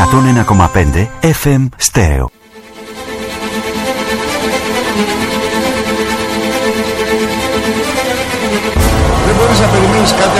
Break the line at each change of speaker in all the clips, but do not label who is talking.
101,5 FM Stereo.
Δεν μπορείς να περιμένεις κάτι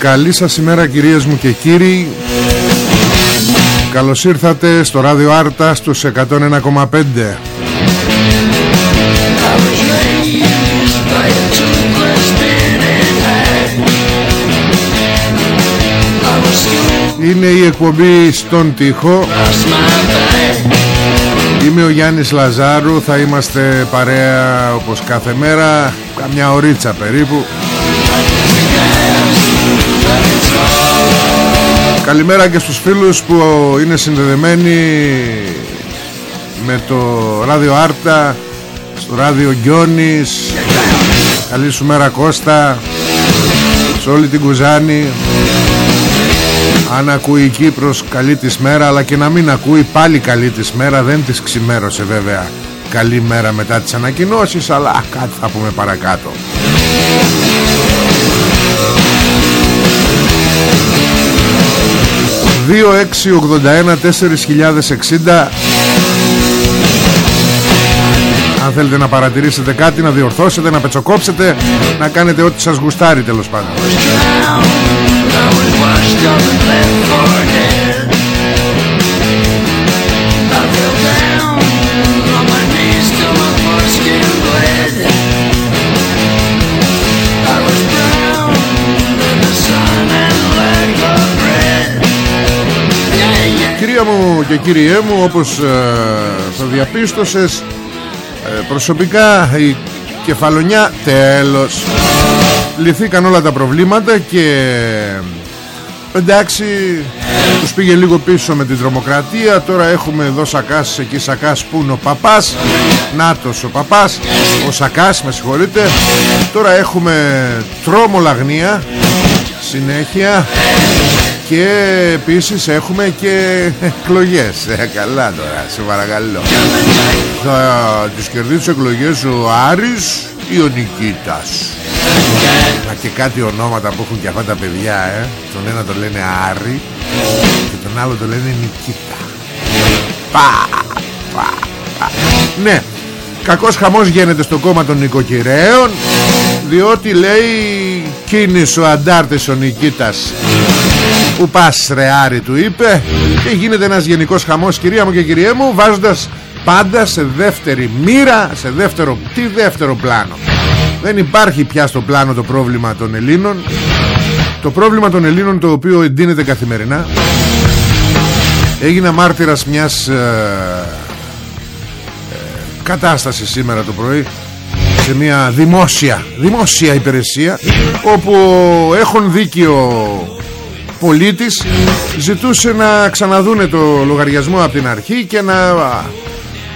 Καλή σας ημέρα κυρίες μου και κύριοι. Καλώς ήρθατε στο ράδιο Άρτα στους 101,5 Είναι η εκπομπή στον τοίχο. Είμαι ο Γιάννης Λαζάρου Θα είμαστε παρέα όπως κάθε μέρα Καμιά ωρίτσα περίπου Καλημέρα και στους φίλους που είναι συνδεδεμένοι με το ράδιο Άρτα, στο ράδιο Γκιόνης. Καλή σου μέρα Κώστα, σε όλη την Κουζάνη. Αν ακούει η Κύπρος καλή της μέρα αλλά και να μην ακούει πάλι καλή της μέρα δεν της ξημέρωσε βέβαια καλή μέρα μετά τις ανακοινώσεις αλλά κάτι θα πούμε παρακάτω 2681 4060 Αν θέλετε να παρατηρήσετε κάτι Να διορθώσετε, να πετσοκόψετε Να κάνετε ό,τι σας γουστάρει τέλος πάντων κύριέ μου όπως ε, το διαπίστωσες ε, προσωπικά η κεφαλονιά τέλος. Λυθήκαν όλα τα προβλήματα και εντάξει τους πήγε λίγο πίσω με την τρομοκρατία. Τώρα έχουμε εδώ Σακάς εκεί Σακάς που είναι ο Παπάς. Νάτος ο Παπάς ο Σακάς με συγχωρείτε. Τώρα έχουμε τρόμολαγνία. Συνέχεια και επίσης έχουμε και εκλογές ε, Καλά τώρα σε παρακαλώ Θα τις κερδίσει εκλογές ο Άρης ή ο Νικήτας; Μα και κάτι ονόματα που έχουν και αυτά τα παιδιά ε. Τον ένα το λένε Άρη Και τον άλλο το λένε Νικήτα Πα, πα, πα. Ναι Κακός χαμός γίνεται στο κόμμα των νοικοκυρέων Διότι λέει Κίνησε ο αντάρτης ο Νικήτας που πας ρε Άρη του είπε Και γίνεται ένας γενικός χαμός κυρία μου και κυρία μου Βάζοντας πάντα σε δεύτερη μοίρα Σε δεύτερο, τι δεύτερο πλάνο. Δεν υπάρχει πια στο πλάνο το πρόβλημα των Ελλήνων. Το πρόβλημα των Ελλήνων το οποίο εντείνεται καθημερινά. Έγινα μάρτυρας μιας ε, ε κατάστασης σήμερα το πρωί σε μια δημόσια δημόσια υπηρεσία όπου έχουν δίκιο πολίτης ζητούσε να ξαναδούνε το λογαριασμό από την αρχή και να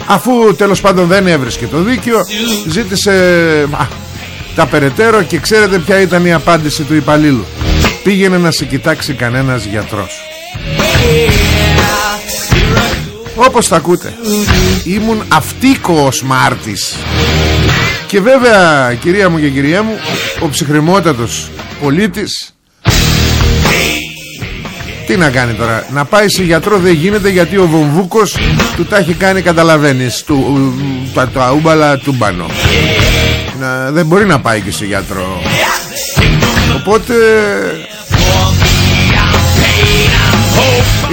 αφού τέλος πάντων δεν έβρισκε το δίκιο ζήτησε τα περαιτέρω και ξέρετε ποια ήταν η απάντηση του υπαλλήλου. Πήγαινε να σε κοιτάξει κανένας γιατρός. Όπως θα ακούτε ήμουν αυτίκος Μάρτης. Και βέβαια κυρία μου και κυρία μου ο ψυχρημότατος πολίτης τι να κάνει τώρα Να πάει σε γιατρό δεν γίνεται Γιατί ο Βομβούκος του τα έχει κάνει Καταλαβαίνεις του, τα, Τα ούμπαλα του μπανό να, Δεν μπορεί να πάει και σε γιατρό. Οπότε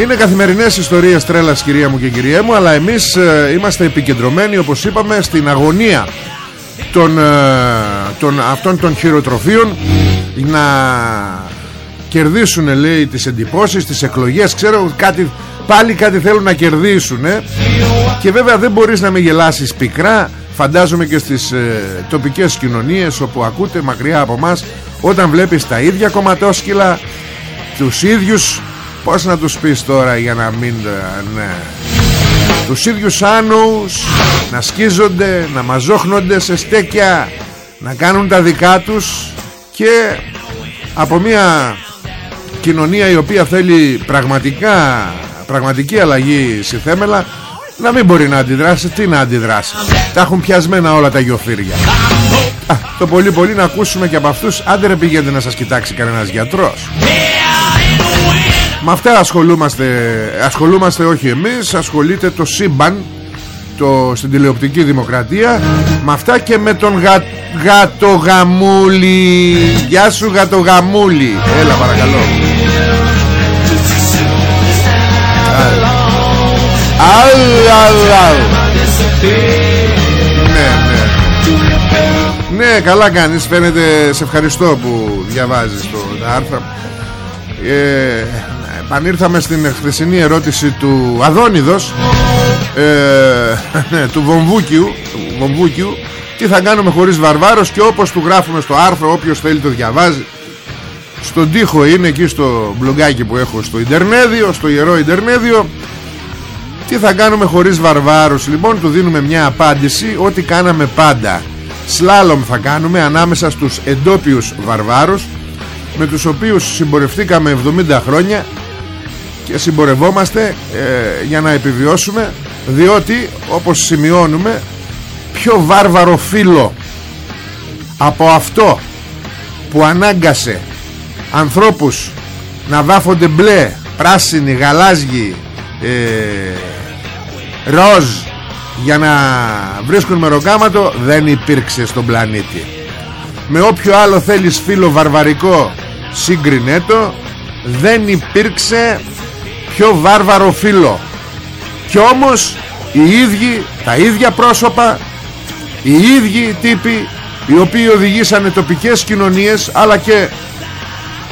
είναι καθημερινές ιστορίες τρέλας κυρία μου και κυρία μου Αλλά εμείς ε, είμαστε επικεντρωμένοι όπως είπαμε στην αγωνία των, ε, των, αυτών των χειροτροφίων να κερδίσουν λέει τις εντυπώσεις, τις εκλογές. Ξέρω κάτι, πάλι κάτι θέλουν να κερδίσουν και βέβαια δεν μπορείς να με γελάσεις πικρά. Φαντάζομαι και στις ε, τοπικές κοινωνίες όπου ακούτε μακριά από μας όταν βλέπεις τα ίδια κομματόσκυλα τους ίδιους πως να τους πεις τώρα για να μην ε, ναι. τους ίδιους άνους να σκίζονται να μαζόχνονται σε στέκια να κάνουν τα δικά τους και από μια κοινωνία η οποία θέλει πραγματικά πραγματική αλλαγή στη θέμελα να μην μπορεί να αντιδράσει τι να αντιδράσει. Τα έχουν πιασμένα όλα τα γιοφύρια Α, το πολύ πολύ να ακούσουμε και από αυτούς άντε ρε πηγαίνετε να σας κοιτάξει κανένας γιατρός. Με αυτά ασχολούμαστε ασχολούμαστε όχι εμείς ασχολείται το σύμπαν το, στην τηλεοπτική δημοκρατία. Με αυτά και με τον γα, γατογαμούλη. Γεια σου γατογαμούλη. Έλα παρακαλώ Ναι, ναι. Ναι, καλά κάνεις. Φαίνεται, σε ευχαριστώ που διαβάζεις το άρθρο. Ε, επανήρθαμε στην χθεσινή ερώτηση του Αδόνιδος ε, ναι, του Βομβούκιου, του Βομβούκιου τι θα κάνουμε χωρίς Βαρβάρος και όπως του γράφουμε στο άρθρο όποιος θέλει το διαβάζει στον τοίχο είναι εκεί στο μπλογκάκι που έχω στο Ιντερνέδιο στο Ιερό Ιντερνέδιο τι θα κάνουμε χωρίς Βαρβάρους; Λοιπόν του δίνουμε μια απάντηση Ότι κάναμε πάντα. Σλάλομ θα κάνουμε ανάμεσα στους εντόπιους Βαρβάρους Με τους οποίους συμπορευτήκαμε 70 χρόνια Και συμπορευόμαστε ε, Για να επιβιώσουμε Διότι όπως σημειώνουμε Πιο βάρβαρο φίλο Από αυτό Που ανάγκασε Ανθρώπους να βάφονται μπλε Πράσινοι, γαλάζιοι ε, ροζ για να βρίσκουν μεροκάματο δεν υπήρξε στον πλανήτη. Με όποιο άλλο θέλεις φίλο βαρβαρικό συγκρινέτο δεν υπήρξε πιο βάρβαρο φίλο. Κι όμως οι ίδιοι τα ίδια πρόσωπα οι ίδιοι τύποι οι οποίοι οδηγήσανε τοπικές κοινωνίες αλλά και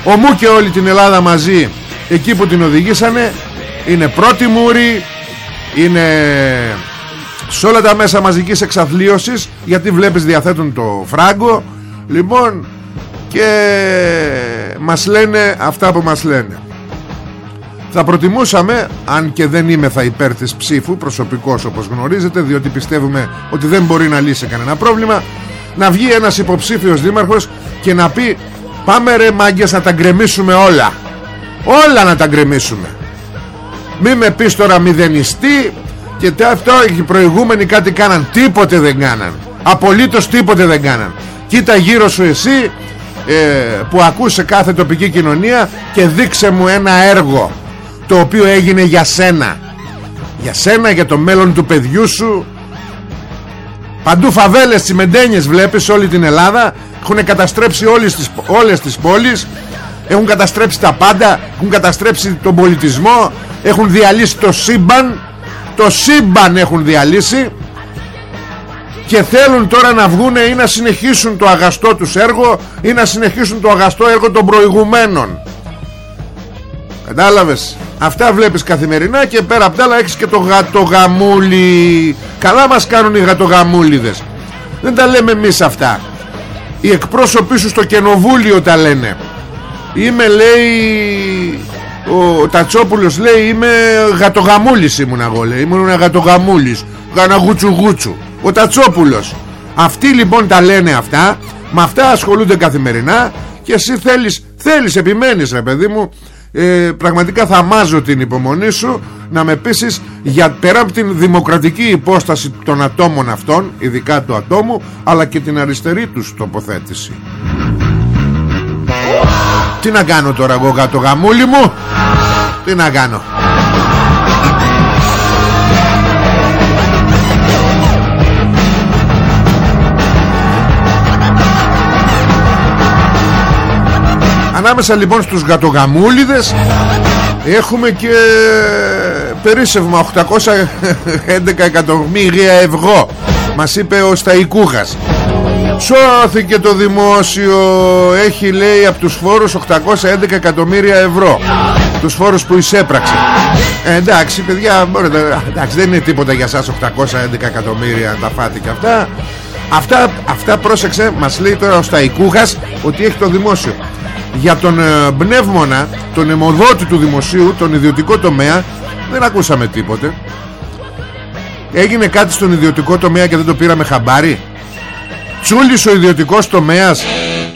ομού και όλη την Ελλάδα μαζί εκεί που την οδηγήσανε είναι πρώτη μούρη είναι σε όλα τα μέσα μαζικής εξαθλίωσης γιατί βλέπεις διαθέτουν το φράγκο. Λοιπόν και μας λένε αυτά που μας λένε. Θα προτιμούσαμε αν και δεν είμαι θα υπέρ της ψήφου προσωπικός όπως γνωρίζετε διότι πιστεύουμε ότι δεν μπορεί να λύσει κανένα πρόβλημα να βγει ένας υποψήφιος δήμαρχος και να πει πάμε ρε μάγκες να τα γκρεμίσουμε όλα όλα να τα γκρεμίσουμε μη με πεις τώρα μηδενιστή Και αυτό οι προηγούμενοι κάτι κάναν. Τίποτε δεν κάναν. Απολύτως τίποτε δεν κάναν. Κοίτα γύρω σου εσύ ε, Που ακούσε κάθε τοπική κοινωνία Και δείξε μου ένα έργο Το οποίο έγινε για σένα. Για σένα, για το μέλλον του παιδιού σου. Παντού φαβέλες τσιμεντένιες βλέπεις όλη την Ελλάδα. Έχουν καταστρέψει όλες τις, όλες τις πόλεις. Έχουν καταστρέψει τα πάντα. Έχουν καταστρέψει τον πολιτισμό έχουν διαλύσει το σύμπαν το σύμπαν έχουν διαλύσει και θέλουν τώρα να βγουν ή να συνεχίσουν το αγαστό τους έργο ή να συνεχίσουν το αγαστό έργο των προηγουμένων. Κατάλαβες; Αυτά βλέπεις καθημερινά και πέρα απ' τα άλλα έχεις και το γατογαμούλι Καλά μας κάνουν οι γατογαμούλιδες. Δεν τα λέμε εμείς αυτά. Οι εκπρόσωποι σου στο κενοβούλιο τα λένε. Είμαι λέει Ο Τατσόπουλος λέει Είμαι γατογαμούλης ήμουν εγώ λέει. Ήμουν γατογαμούλης Γανα γούτσου γούτσου Ο Τατσόπουλος. Αυτοί λοιπόν τα λένε αυτά Με αυτά ασχολούνται καθημερινά Και εσύ θέλεις, θέλεις επιμένεις ρε παιδί μου. Ε, πραγματικά θα μάζω την υπομονή σου να με πείσεις για πέρα από την δημοκρατική υπόσταση των ατόμων αυτών ειδικά του ατόμου αλλά και την αριστερή τους τοποθέτηση τι να κάνω τώρα εγώ το γαμούλι μου; Τι να κάνω; Ανάμεσα λοιπόν στους γατογαμούλιδες Έχουμε και περίσσευμα 811 εκατομμύρια ευρώ Μας είπε ο Σταϊκούχας Σώθηκε το δημόσιο. Έχει λέει από τους φόρους 811 εκατομμύρια ευρώ. Τους φόρους που εισέπραξε. Ε, Εντάξει παιδιά μπορείτε, εντάξει, Δεν είναι τίποτα για σας 811 εκατομμύρια Τα φάτε και αυτά. Αυτά, αυτά πρόσεξε Μας λέει τώρα ο Σταϊκούχας Ότι έχει το δημόσιο. Για τον ε, πνεύμονα τον αιμοδότη του δημοσίου τον ιδιωτικό τομέα δεν ακούσαμε τίποτε. Έγινε κάτι στον ιδιωτικό τομέα και δεν το πήραμε χαμπάρι; Τσούλης ο ιδιωτικός τομέας.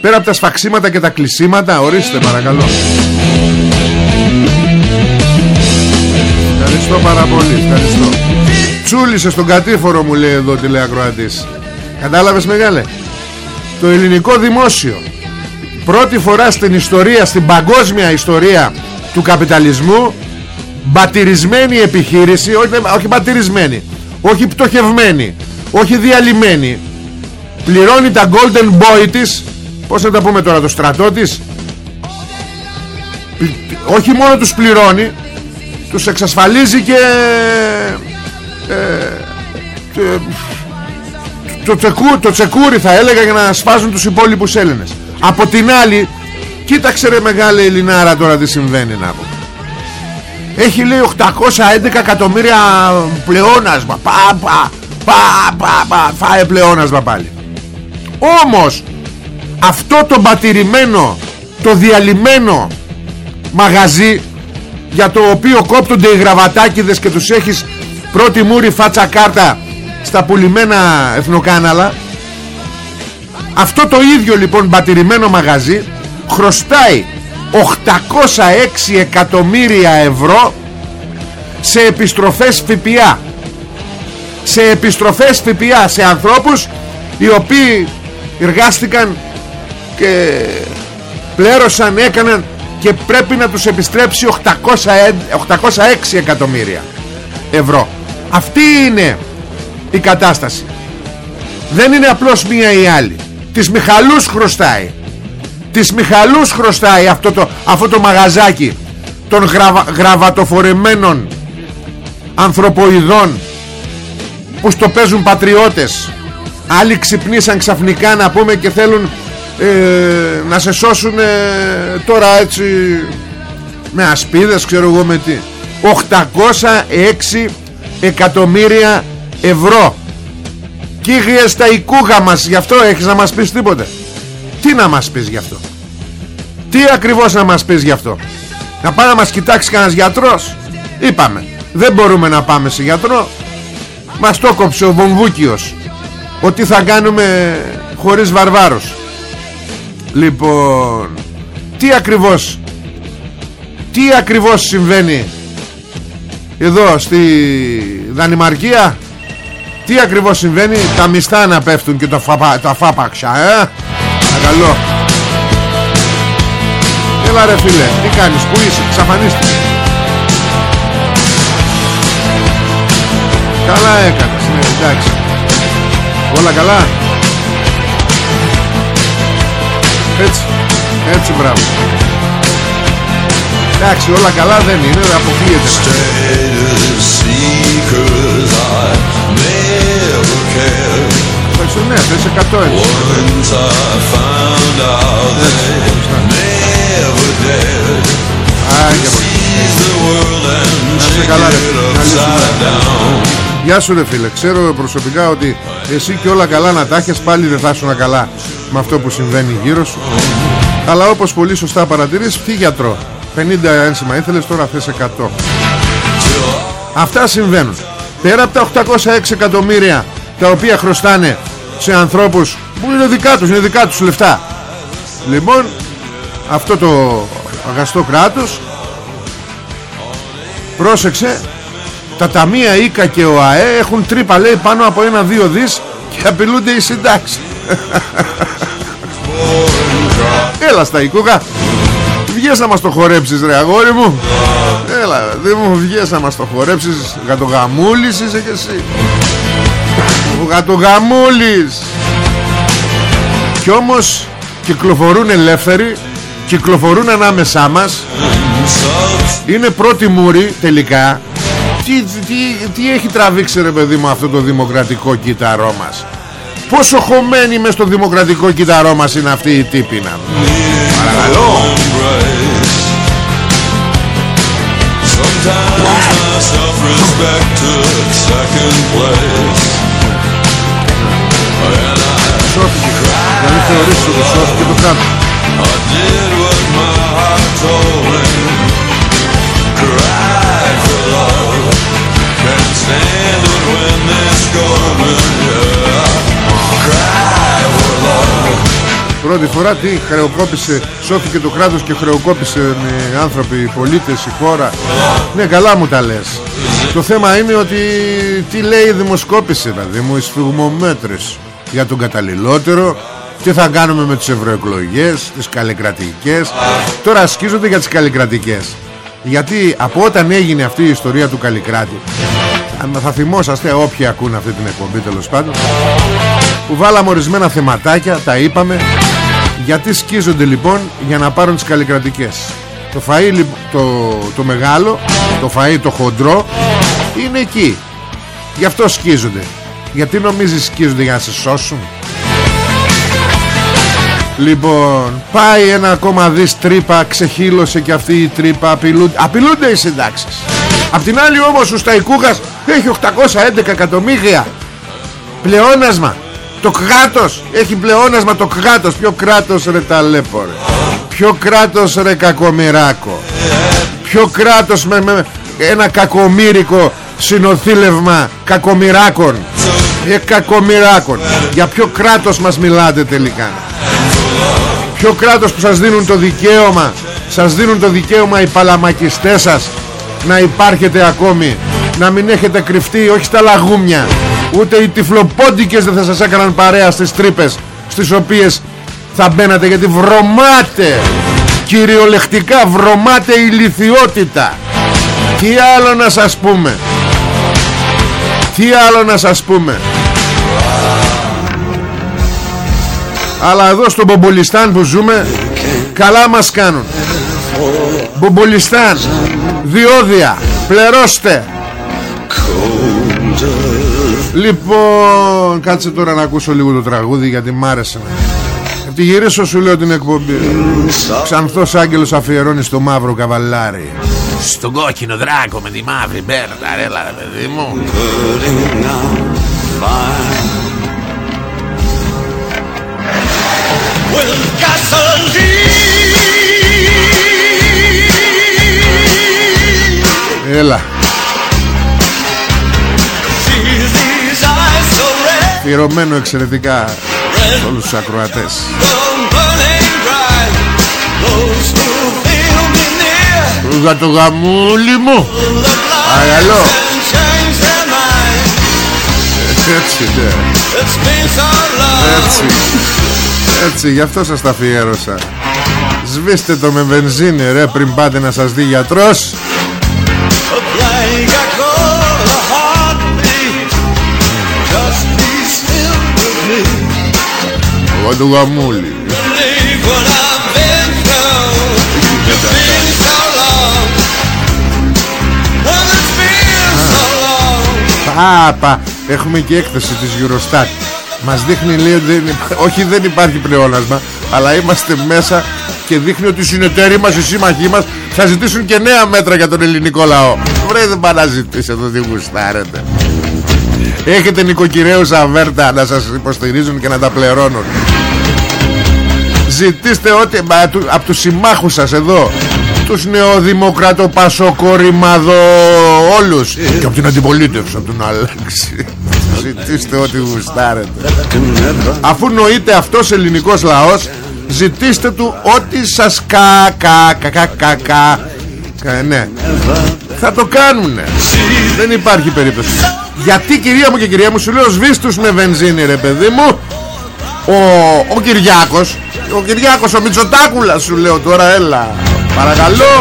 Πέρα από τα σφαξίματα και τα κλεισίματα ορίστε παρακαλώ. Ευχαριστώ πάρα πολύ Ευχαριστώ. Τσούλησε στον κατήφορο μου λέει εδώ τηλεακροατής. Κατάλαβες μεγάλε; Το ελληνικό δημόσιο. Πρώτη φορά στην ιστορία στην παγκόσμια ιστορία του καπιταλισμού μπατηρισμένη επιχείρηση όχι, όχι μπατηρισμένη όχι πτωχευμένη όχι διαλυμένη πληρώνει τα golden boy της. Πως να τα πούμε τώρα το στρατό της; Όχι μόνο τους πληρώνει τους εξασφαλίζει και ε, το, τσεκού, το τσεκούρι θα έλεγα για να σφάζουν τους υπόλοιπους Έλληνες. Από την άλλη Κοίταξε ρε μεγάλη Ελληνάρα τώρα τι συμβαίνει να πω Έχει λέει 811 εκατομμύρια πλεόνασμα. Πα πα πα πα πα Φάε πλεόνασμα πάλι Όμως Αυτό το μπατηρημένο Το διαλυμένο Μαγαζί Για το οποίο κόπτονται οι γραβατάκιδες Και τους έχεις πρώτη μούρη φάτσα κάρτα Στα πουλημένα εθνοκάναλα αυτό το ίδιο λοιπόν μπατηρημένο μαγαζί χρωστάει 806 εκατομμύρια ευρώ σε επιστροφές ΦΠΑ. Σε επιστροφές ΦΠΑ σε ανθρώπους οι οποίοι εργάστηκαν και πλέρωσαν, έκαναν και πρέπει να τους επιστρέψει 800, 806 εκατομμύρια ευρώ. Αυτή είναι η κατάσταση. Δεν είναι απλώς μία ή άλλη. Της Μιχαλούς χρωστάει. Της Μιχαλούς χρωστάει αυτό το, αυτό το μαγαζάκι Των γραβα, γραβατοφορεμένων Ανθρωποειδών Που στο παίζουν πατριώτες Άλλοι ξυπνήσαν ξαφνικά να πούμε και θέλουν ε, να σε σώσουν ε, τώρα έτσι με ασπίδες ξέρω εγώ με τι. 806 εκατομμύρια ευρώ. Κύριε στα οικούγα μας Γι' αυτό έχεις να μας πεις τίποτε. Τι να μας πεις γι' αυτό; Τι ακριβώς να μας πεις γι' αυτό; Να πάει να μας κοιτάξει κανένας γιατρός; Είπαμε Δεν μπορούμε να πάμε σε γιατρό. Μας το κόψε ο Βομβούκιος Ότι θα κάνουμε Χωρίς βαρβάρος Λοιπόν Τι ακριβώς Τι ακριβώς συμβαίνει Εδώ στη Δανημαρκία; Τι ακριβώς συμβαίνει; Τα μισθά να πέφτουν και τα, φαπα, τα φάπαξα ε; Παρακαλώ Έλα ρε φίλε Τι κάνεις που είσαι Ξαφανίστηκε Καλά έκανες ναι, εντάξει Όλα καλά; Έτσι Έτσι μπράβο. Εντάξει όλα καλά δεν είναι Αποκλείεται. Εντάξει, ναι, θες 100 έτσι. Άγια Να είσαι καλά ρε Καλή σου μέρα. Γεια σου ρε φίλε. Ξέρω προσωπικά ότι εσύ και όλα καλά να τα έχεις Πάλι δεν θα ήσουν καλά Με αυτό που συμβαίνει γύρω σου. Αλλά όπως πολύ σωστά παρατηρείς Τι γιατρό. 50 ένσημα ήθελες τώρα θες 100 Αυτά συμβαίνουν. Πέρα από τα 806 εκατομμύρια Τα οποία χρωστάνε σε ανθρώπους Που είναι δικά τους, είναι δικά τους λεφτά. Λοιπόν Αυτό το αγαστό κράτος Πρόσεξε Τα ταμεία Ίκα και ο ΑΕ Έχουν τρύπα λέει πάνω από ένα-δύο δις Και απειλούνται οι συντάξεις. Έλα στα Ικούγα. Βγες να μας το χορέψεις ρε αγόρι μου. Έλα δεν μου βγες να μας το χορέψεις. Γατογαμούλης είσαι και εσύ. Ο γατογαμούλης Κι όμως κυκλοφορούν ελεύθεροι Κυκλοφορούν ανάμεσά μας. Είναι πρώτη μούρη τελικά τι, τι, τι έχει τραβήξει ρε παιδί μου αυτό το δημοκρατικό κύτταρό μας; Πόσο χωμένοι μες στο δημοκρατικό κύτταρό μας είναι αυτή η τύπη να Παρακαλώ. Σώθηκε Να μην θεωρήσεις ότι σώθηκε το κάτω Πρώτη φορά τι χρεοκόπησε Σώθηκε το κράτος και χρεοκόπησε με άνθρωποι, οι πολίτες, η χώρα. Ναι καλά μου τα λες. Το θέμα είναι ότι Τι λέει η δημοσκόπηση Δηλαδή μου οι σφιγμομέτρες Για τον καταλληλότερο. Τι θα κάνουμε με τις ευρωεκλογές Τις καλλικρατικές. Τώρα ασκίζονται για τις καλλικρατικές. Γιατί από όταν έγινε αυτή η ιστορία του καλλικράτη Θα θυμόσαστε όποιοι ακούν αυτή την εκπομπή τέλος πάντων. Που βάλαμε ορισμένα θεματάκια Τα είπαμε. Γιατί σκίζονται λοιπόν για να πάρουν τις καλλικρατικές. Το φαΐ το, το μεγάλο Το φαΐ το χοντρό Είναι εκεί. Γι' αυτό σκίζονται. Γιατί νομίζεις σκίζονται για να σε σώσουν; Λοιπόν Πάει ένα ακόμα δις τρύπα Ξεχύλωσε και αυτή η τρύπα. Απειλούνται, απειλούνται οι συντάξεις Απ' την άλλη όμως ο Σταϊκούγας Έχει 811 εκατομμύρια. Πλεόνασμα. Το κράτος Έχει πλεόνασμα το κράτος. Ποιο κράτος ρε ταλέπο ρε Ποιο κράτος ρε κακομοιράκο. Ποιο κράτος με, με ένα κακομύρικο συνοθήλευμα κακομοιράκων. Ε, κακομοιράκων. Για ποιο κράτος μας μιλάτε τελικά. Ποιο κράτος που σας δίνουν το δικαίωμα Σας δίνουν το δικαίωμα οι παλαμακιστές σας Να υπάρχετε ακόμη Να μην έχετε κρυφτεί όχι στα λαγούμια Ούτε οι τυφλοπόντικες δεν θα σας έκαναν παρέα στις τρύπες Στις οποίες θα μπαίνατε γιατί βρωμάτε Κυριολεκτικά βρωμάτε ηλικιότητα. Τι άλλο να σας πούμε; Τι άλλο να σας πούμε; Αλλά εδώ στο Μπομπολιστάν που ζούμε Καλά μας κάνουν. Μπομπολιστάν Διόδια Πλερώστε. Λοιπόν Κάτσε τώρα να ακούσω λίγο το τραγούδι Γιατί μ' άρεσε. Τη γυρίσω σου λέω την εκπομπή. Ξανθός άγγελος αφιερώνει στο μαύρο καβαλάρι. Στον κόκκινο δράκο με τη μαύρη μπέρτα Ρέλα παιδί μου Έλα. Φυρωμένο εξαιρετικά Όλους τους ακροατές. Για το γαμούλι μου. Παρακαλώ Έτσι ναι. Έτσι. Έτσι γι' αυτό σας τα αφιέρωσα. Σβήστε το με βενζίνη ρε πριν πάτε να σας δει γιατρός του γαμούλη. Πάπα Έχουμε και έκθεση της Eurostat. Μας δείχνει λέει ότι δεν, όχι δεν υπάρχει πλεόνασμα Αλλά είμαστε μέσα και δείχνει ότι οι συνεταίροι μας, οι σύμμαχοί μας Θα ζητήσουν και νέα μέτρα για τον ελληνικό λαό. Βρε δεν πάνε να ζητήσετε τι γουστάρετε. Έχετε νοικοκυρέους αβέρτα να σας υποστηρίζουν και να τα πληρώνουν Ζητήστε ό,τι από τους συμμάχους σας εδώ. Τους νεοδημοκρατοπασοκορημαδο όλους. Και από την αντιπολίτευση από τον αλλάξει ζητήστε ό,τι γουστάρετε. Αφού νοείται αυτός ελληνικός λαός ζητήστε του ό,τι σας κα κα κα κα κα ναι. Θα το κάνουνε. Δεν υπάρχει περίπτωση. Γιατί κυρία μου και κυρία μου σου λέω σβήστους με βενζίνη ρε παιδί μου ο, ο Κυριάκος. Ο Κυριάκος ο Μητσοτάκουλας σου λέω τώρα έλα. Παρακαλώ.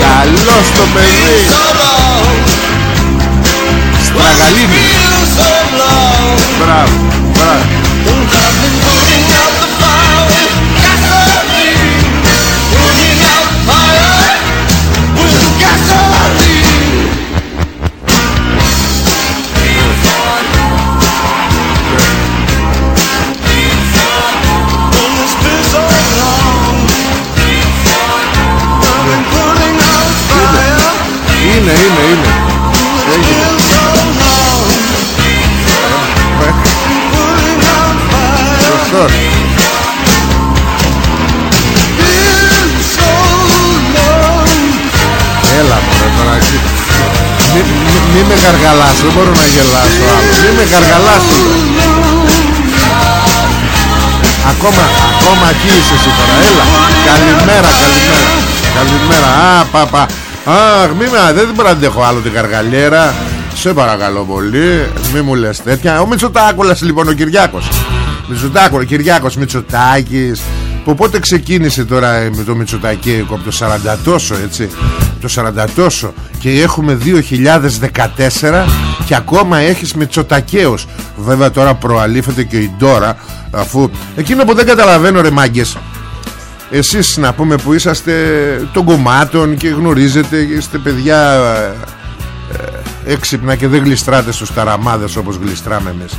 Καλό στο παιδί. Στραγαλίνη Μπράβο Μπράβο μη με καργαλάς, δεν μπορώ να γελάσω άλλο. Μη με καργαλάς. Ακόμα, ακόμα εκεί είσαι εσύ τώρα. Έλα. Καλημέρα, καλημέρα. Καλημέρα. Α, παπα. Αχ, μη με, δεν μπορώ να αντέχω άλλο την καργαλιέρα. Σε παρακαλώ πολύ, μη μου λες τέτοια. Ο Μητσοτάκουλας λοιπόν ο Κυριάκος. Μητσοτάκουλα, Κυριάκος Μητσοτάκης. Που πότε ξεκίνησε τώρα με το Μητσοτάκη από το 40 τόσο έτσι Το 40 τόσο Και έχουμε 2014 Και ακόμα έχεις Μητσοτακαίος Βέβαια τώρα προαλήφεται και η Ντόρα Αφού εκείνο που δεν καταλαβαίνω ρε μάγκες εσείς να πούμε που είσαστε των κομμάτων και γνωρίζετε είστε παιδιά ε, ε, έξυπνα και δεν γλιστράτε στους ταραμάδες όπως γλιστράμε εμείς.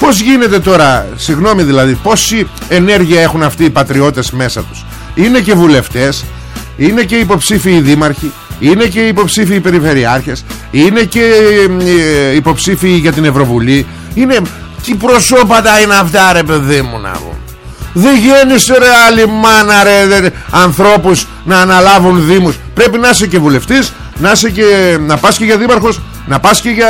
Πως γίνεται τώρα συγγνώμη δηλαδή πόση ενέργεια έχουν αυτοί οι πατριώτες μέσα τους; Είναι και βουλευτές είναι και υποψήφιοι δήμαρχοι είναι και υποψήφιοι περιφερειάρχες είναι και ε, υποψήφιοι για την Ευρωβουλή. Είναι τι προσώπατα είναι αυτά ρε παιδί μου να πω. Δεν γέννησε ρε άλλη μάνα ρε ανθρώπους να αναλάβουν δήμους. Πρέπει να είσαι και βουλευτής Να, είσαι και, να πας και για δήμαρχος Να πας και για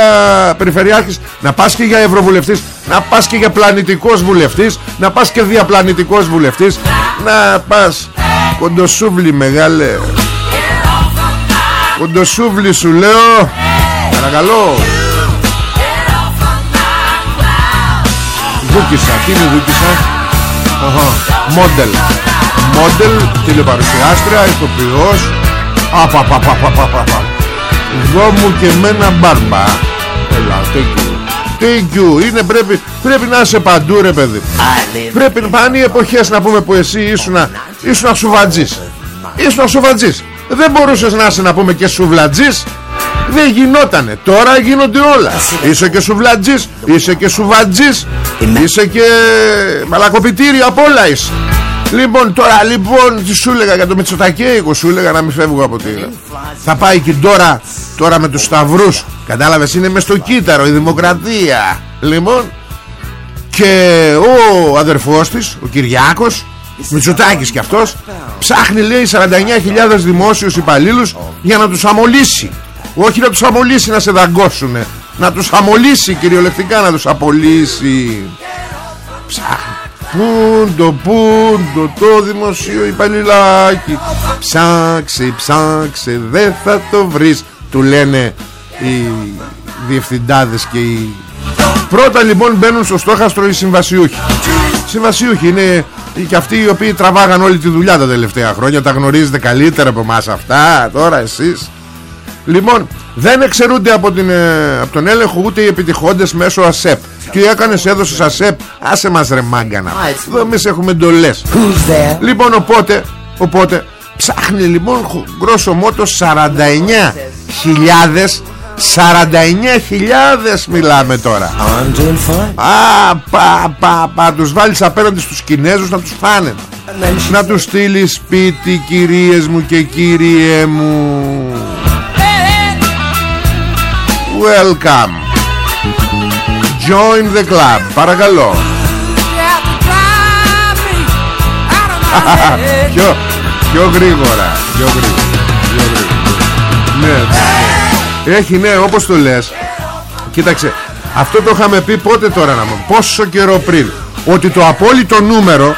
περιφερειάρχης Να πας και για ευρωβουλευτής Να πας και για πλανητικός βουλευτής Να πας και διαπλανητικός βουλευτής. Να πας Κοντοσούβλι μεγάλε Κοντοσούβλι σου λέω. Παρακαλώ. Δούκισα, τι είναι δούκισα Μόντελ. Μόντελ, τηλεπαρουσιάστρια, ηθοποιός. Απαπαπαπαπαπαπα. Δώ μου και μένα μπάρμπα. Έλα, thank you. Thank you, είναι πρέπει, πρέπει να είσαι παντού ρε παιδί. Πρέπει να πάνε οι εποχές να πούμε που εσύ ήσουν Ήσουν σουβατζής Ήσουν σουβατζής Δεν μπορούσες να είσαι να πούμε και σουβλατζής. Δεν γινότανε. Τώρα γίνονται όλα. Είσαι και σουβλατζής Είσαι και σουβατζής Είσαι και μαλακοπιτήρι από όλα είσαι. Λοιπόν τώρα λοιπόν τι σου έλεγα για το Μητσοτακέικο Σου έλεγα να μην φεύγω από τη Θα πάει και τώρα Τώρα με τους σταυρούς. Κατάλαβες είναι μες στο κύτταρο η δημοκρατία. Λοιπόν Και ο αδερφός της Ο Κυριάκος Μητσοτάκης κι αυτός Ψάχνει λέει 49.000 δημόσιους υπαλλήλους Για να τους αμολύσει. Όχι να τους αμολύσει να σε δαγκώσουνε. Να τους αμολύσει κυριολεκτικά να τους απολύσει. Ψάχνει. Πούντο, πούντο, το δημοσίο υπαλληλάκι. Ψάξε, ψάξε, δεν θα το βρεις Του λένε οι διευθυντάδες και οι... Πρώτα λοιπόν μπαίνουν στο στόχαστρο οι συμβασιούχοι. Συμβασιούχοι είναι και αυτοί οι οποίοι τραβάγαν όλη τη δουλειά τα τελευταία χρόνια Τα γνωρίζετε καλύτερα από εμάς αυτά. Τώρα εσείς. Λοιπόν δεν εξαιρούνται από, την, ε, από τον έλεγχο ούτε οι επιτυχώντες μέσω ΑΣΕΠ. Και έκανες έδωσες ΑΣΕΠ. Άσε μας ρε μάγκανα Εδώ εμείς έχουμε εντολές. Λοιπόν οπότε, οπότε Ψάχνει λοιπόν γκρόσο μότο 49 χιλιάδες 49.000 μιλάμε τώρα. Α, πα, πα, πα, τους βάλεις απέναντι στους Κινέζους να τους φάνε. Να τους στείλεις σπίτι κυρίες μου και κύριέ μου. Welcome. Join the club Παρακαλώ. Πιο, πιο γρήγορα Πιο γρήγορα, πιο γρήγορα. Ναι, ναι, Έχει ναι όπως το λες. Κοίταξε Αυτό το είχαμε πει πότε τώρα να μου Πόσο καιρό πριν. Ότι το απόλυτο νούμερο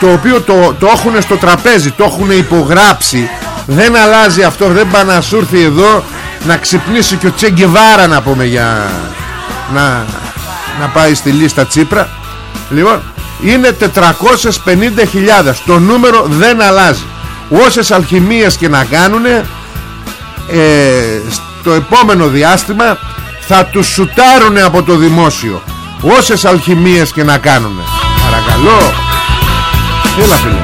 Το οποίο το, το έχουν στο τραπέζι Το έχουν υπογράψει Δεν αλλάζει αυτό Δεν πάει να σου έρθει εδώ Να ξυπνήσει και ο Τσεγκεβάρα να πούμε για Να, να πάει στη λίστα Τσίπρα. Λοιπόν είναι 450.000 το νούμερο δεν αλλάζει. Όσες αλχημίες και να κάνουν ε, στο επόμενο διάστημα θα τους σουτάρουν από το δημόσιο. Όσες αλχημίες και να κάνουν παρακαλώ. Έλα φίλε.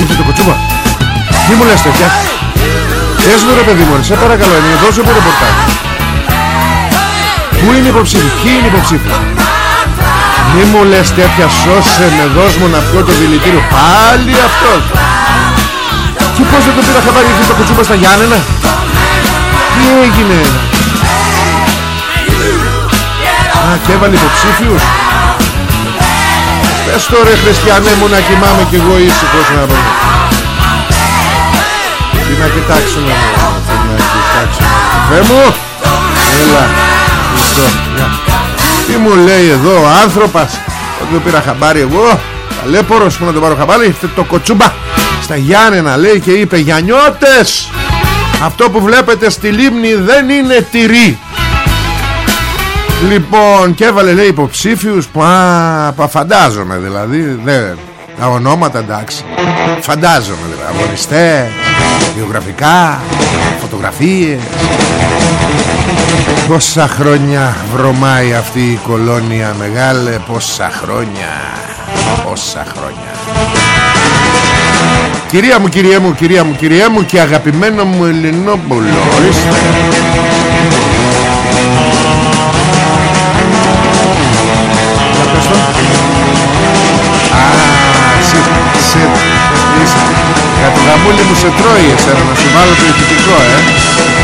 Ήρθε το κοτσούμπα. Μη μου λες τέτοια; Πες μου ρε παιδί μου, σε παρακαλώ, είναι δώσε μου ρεπορτάζ. Πού είναι υποψήφι, ποιοι είναι υποψήφοι; Μη μου λες τέτοια σώσε με δώσ' μου να πιω το δηλητήριο Πάλι αυτός. Και πώς δεν το πήρα χαμπάρι γιατί το κουτσούπα στα Γιάννενα; Τι έγινε; Α και έβαλε υποψήφιους. Πες το ρε χριστιανέ μου να κοιμάμαι κι εγώ ήσυχος να πω τι να κοιτάξουμε Τι να κοιτάξουμε. Φε μου! Έλα Τι μου λέει εδώ ο άνθρωπος. Ότι το πήρα χαμπάρι εγώ Ταλέπορος που να το πάρω χαμπάρι Το κοτσούμπα Στα Γιάννενα λέει και είπε Γιαννιώτες Αυτό που βλέπετε στη λίμνη δεν είναι τυρί Λοιπόν και έβαλε λέει υποψήφιους που α, φαντάζομαι δηλαδή δεν, Τα ονόματα εντάξει. Φαντάζομαι δηλαδή Αγωνιστές βιογραφικά, φωτογραφίες Πόσα χρόνια βρωμάει αυτή η κολόνια μεγάλε Πόσα χρόνια Πόσα χρόνια. Κυρία μου, κυρία μου, κυρία μου, κυρία μου και αγαπημένο μου Ελληνόπουλο Ορίστε. Για το γαμούλι μου σε τρώει εσένα να σου βάλω το ηχητικό ε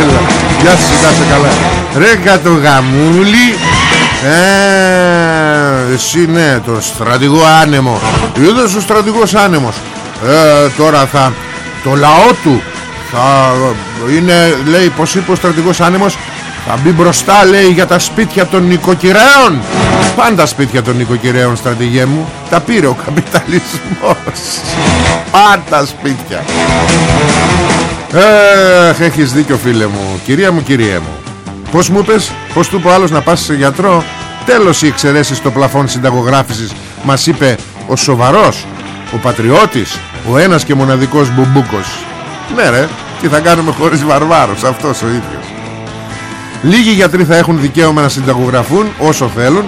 Έλα Γεια σου να σε καλά. Ρε κατογαμούλη. Ε, Εσύ ναι το στρατηγό άνεμο. Είδες ο στρατηγός άνεμος. Ε, Τώρα θα Το λαό του Θα είναι λέει πως είπε ο στρατηγός άνεμος θα μπει μπροστά λέει για τα σπίτια των νοικοκυρέων Πάντα σπίτια των νοικοκυρέων στρατηγέ μου. Τα πήρε ο καπιταλισμός. Πάντα σπίτια. Έχ, έχεις δίκιο φίλε μου. Κυρία μου, κυρία μου. Πώς μου είπες, πώς του είπε ο άλλος να πας σε γιατρό; Τέλος οι εξαιρέσεις στο πλαφόν συνταγογράφησης Μας είπε ο σοβαρός Ο πατριώτης Ο ένας και μοναδικός μπουμπούκος. Ναι ρε, τι θα κάνουμε χωρίς βαρβάρος Αυτός ο ίδιος. Λίγοι γιατροί θα έχουν δικαίωμα να συνταγογραφούν όσο θέλουν